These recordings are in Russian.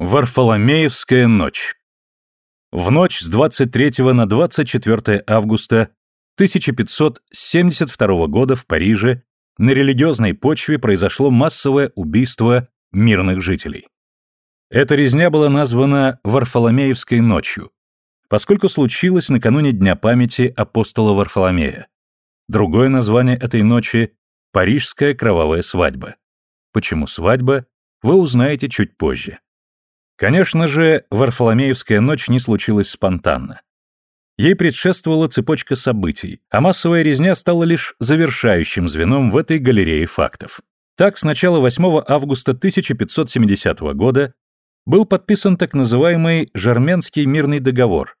Варфоломеевская ночь. В ночь с 23 на 24 августа 1572 года в Париже на религиозной почве произошло массовое убийство мирных жителей. Эта резня была названа Варфоломеевской ночью, поскольку случилось накануне Дня памяти апостола Варфоломея. Другое название этой ночи – Парижская кровавая свадьба. Почему свадьба, вы узнаете чуть позже. Конечно же, Варфоломеевская ночь не случилась спонтанно. Ей предшествовала цепочка событий, а массовая резня стала лишь завершающим звеном в этой галерее фактов. Так, с начала 8 августа 1570 года был подписан так называемый Жарменский мирный договор,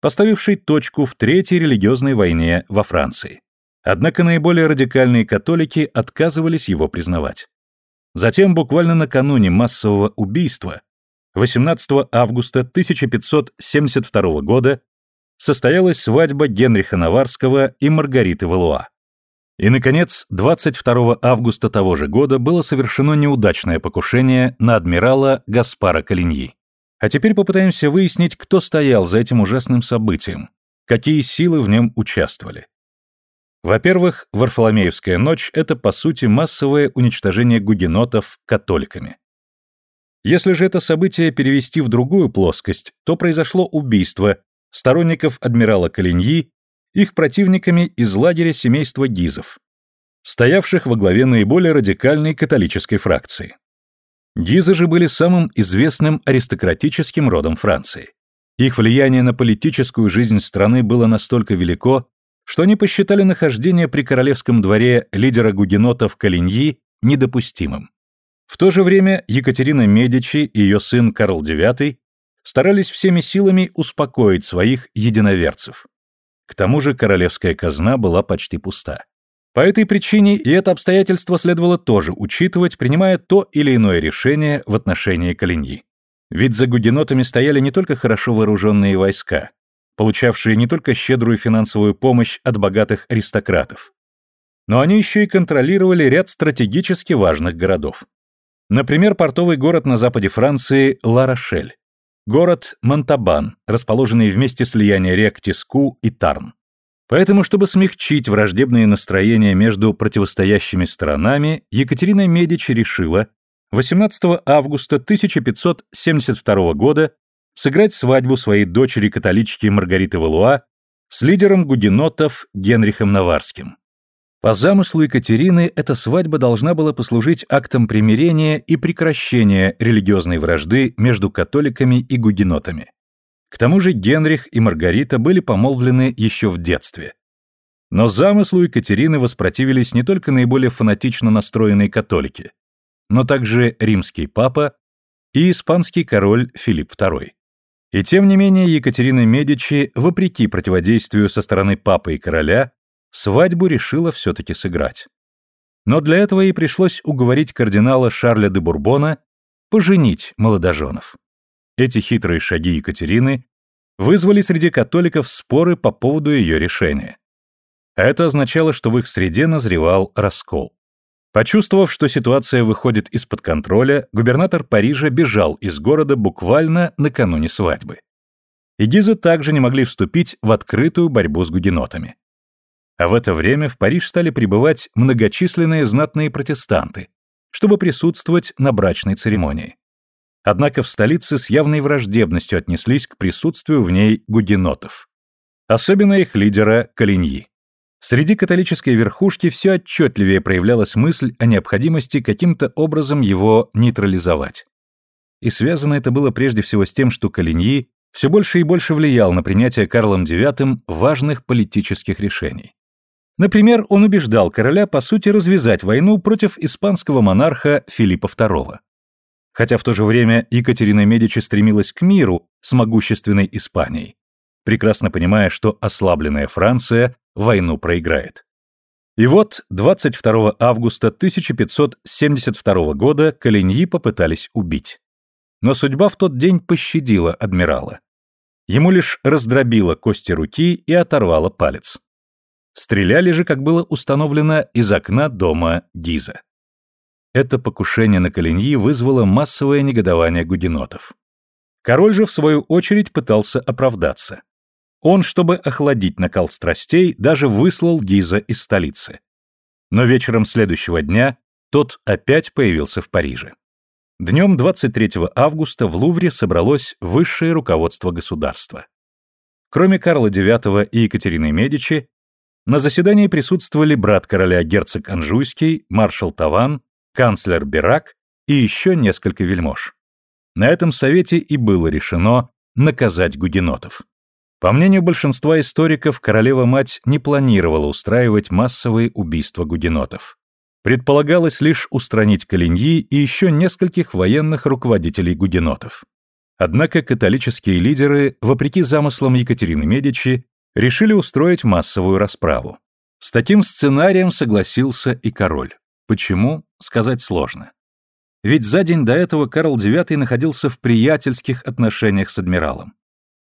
поставивший точку в Третьей религиозной войне во Франции. Однако наиболее радикальные католики отказывались его признавать. Затем, буквально накануне массового убийства, 18 августа 1572 года состоялась свадьба Генриха Наварского и Маргариты Валуа. И, наконец, 22 августа того же года было совершено неудачное покушение на адмирала Гаспара Калиньи. А теперь попытаемся выяснить, кто стоял за этим ужасным событием, какие силы в нем участвовали. Во-первых, Варфоломеевская ночь – это, по сути, массовое уничтожение гугенотов католиками. Если же это событие перевести в другую плоскость, то произошло убийство сторонников адмирала Калиньи их противниками из лагеря семейства Гизов, стоявших во главе наиболее радикальной католической фракции. Гизы же были самым известным аристократическим родом Франции. Их влияние на политическую жизнь страны было настолько велико, что они посчитали нахождение при королевском дворе лидера гугенотов Калиньи недопустимым. В то же время Екатерина Медичи и ее сын Карл IX старались всеми силами успокоить своих единоверцев. К тому же королевская казна была почти пуста. По этой причине и это обстоятельство следовало тоже учитывать, принимая то или иное решение в отношении Калиньи. Ведь за гугенотами стояли не только хорошо вооруженные войска, получавшие не только щедрую финансовую помощь от богатых аристократов, но они еще и контролировали ряд стратегически важных городов. Например, портовый город на западе Франции Ла-Рошель, город Монтабан, расположенный в месте слияния рек Тиску и Тарн. Поэтому, чтобы смягчить враждебные настроения между противостоящими сторонами, Екатерина Медичи решила 18 августа 1572 года сыграть свадьбу своей дочери-католички Маргариты Валуа с лидером гугенотов Генрихом Наварским. По замыслу Екатерины эта свадьба должна была послужить актом примирения и прекращения религиозной вражды между католиками и гугенотами. К тому же Генрих и Маргарита были помолвлены еще в детстве. Но замыслу Екатерины воспротивились не только наиболее фанатично настроенные католики, но также римский папа и испанский король Филипп II. И тем не менее Екатерина Медичи, вопреки противодействию со стороны папы и короля, свадьбу решила все-таки сыграть. Но для этого ей пришлось уговорить кардинала Шарля де Бурбона поженить молодоженов. Эти хитрые шаги Екатерины вызвали среди католиков споры по поводу ее решения. это означало, что в их среде назревал раскол. Почувствовав, что ситуация выходит из-под контроля, губернатор Парижа бежал из города буквально накануне свадьбы. И Гизы также не могли вступить в открытую борьбу с гугенотами. А в это время в Париж стали прибывать многочисленные знатные протестанты, чтобы присутствовать на брачной церемонии. Однако в столице с явной враждебностью отнеслись к присутствию в ней гугенотов. Особенно их лидера Калиньи. Среди католической верхушки все отчетливее проявлялась мысль о необходимости каким-то образом его нейтрализовать. И связано это было прежде всего с тем, что Калиньи все больше и больше влиял на принятие Карлом IX важных политических решений. Например, он убеждал короля, по сути, развязать войну против испанского монарха Филиппа II. Хотя в то же время Екатерина Медичи стремилась к миру с могущественной Испанией, прекрасно понимая, что ослабленная Франция войну проиграет. И вот 22 августа 1572 года Калиньи попытались убить. Но судьба в тот день пощадила адмирала. Ему лишь раздробила кости руки и оторвала палец. Стреляли же, как было установлено, из окна дома Гиза. Это покушение на Калиньи вызвало массовое негодование гугенотов. Король же, в свою очередь, пытался оправдаться. Он, чтобы охладить накал страстей, даже выслал Гиза из столицы. Но вечером следующего дня тот опять появился в Париже. Днем 23 августа в Лувре собралось высшее руководство государства. Кроме Карла IX и Екатерины Медичи, на заседании присутствовали брат короля герцог Анжуйский, маршал Таван, канцлер Бирак и еще несколько вельмож. На этом совете и было решено наказать гугенотов. По мнению большинства историков, королева-мать не планировала устраивать массовые убийства гугенотов. Предполагалось лишь устранить Калиньи и еще нескольких военных руководителей гугенотов. Однако католические лидеры, вопреки замыслам Екатерины Медичи, решили устроить массовую расправу. С таким сценарием согласился и король. Почему, сказать сложно. Ведь за день до этого Карл IX находился в приятельских отношениях с адмиралом.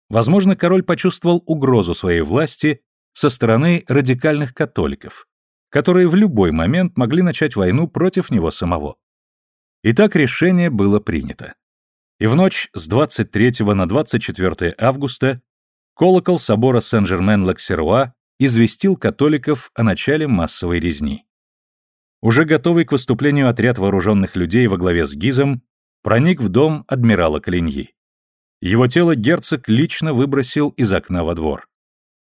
Возможно, король почувствовал угрозу своей власти со стороны радикальных католиков, которые в любой момент могли начать войну против него самого. Итак, решение было принято. И в ночь с 23 на 24 августа колокол собора Сен-Жермен-Лаксеруа известил католиков о начале массовой резни. Уже готовый к выступлению отряд вооруженных людей во главе с Гизом проник в дом адмирала Калиньи. Его тело герцог лично выбросил из окна во двор.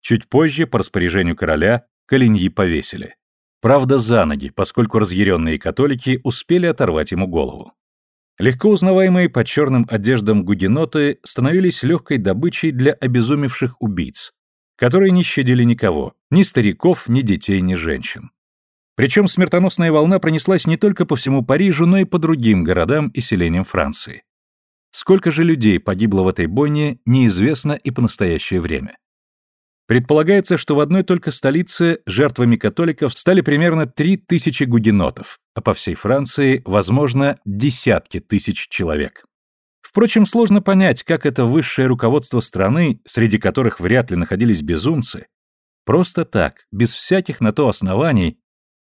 Чуть позже, по распоряжению короля, Калиньи повесили. Правда, за ноги, поскольку разъяренные католики успели оторвать ему голову. Легко узнаваемые по черным одеждам гугеноты становились легкой добычей для обезумевших убийц, которые не щадили никого, ни стариков, ни детей, ни женщин. Причем смертоносная волна пронеслась не только по всему Парижу, но и по другим городам и селениям Франции. Сколько же людей погибло в этой бойне, неизвестно и по настоящее время. Предполагается, что в одной только столице жертвами католиков стали примерно 3000 гугенотов, а по всей Франции, возможно, десятки тысяч человек. Впрочем, сложно понять, как это высшее руководство страны, среди которых вряд ли находились безумцы, просто так, без всяких на то оснований,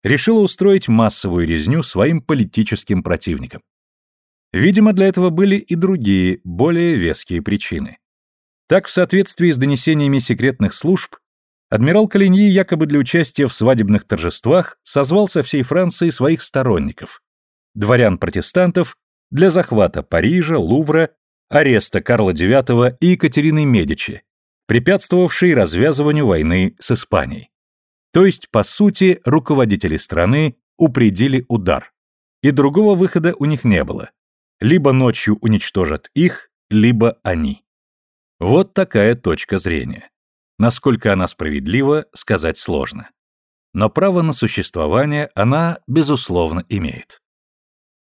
решило устроить массовую резню своим политическим противникам. Видимо, для этого были и другие, более веские причины. Так, в соответствии с донесениями секретных служб, адмирал Калиньи якобы для участия в свадебных торжествах созвал со всей Франции своих сторонников, дворян-протестантов, для захвата Парижа, Лувра, ареста Карла IX и Екатерины Медичи, препятствовавшей развязыванию войны с Испанией. То есть, по сути, руководители страны упредили удар. И другого выхода у них не было. Либо ночью уничтожат их, либо они. Вот такая точка зрения. Насколько она справедлива, сказать сложно. Но право на существование она, безусловно, имеет.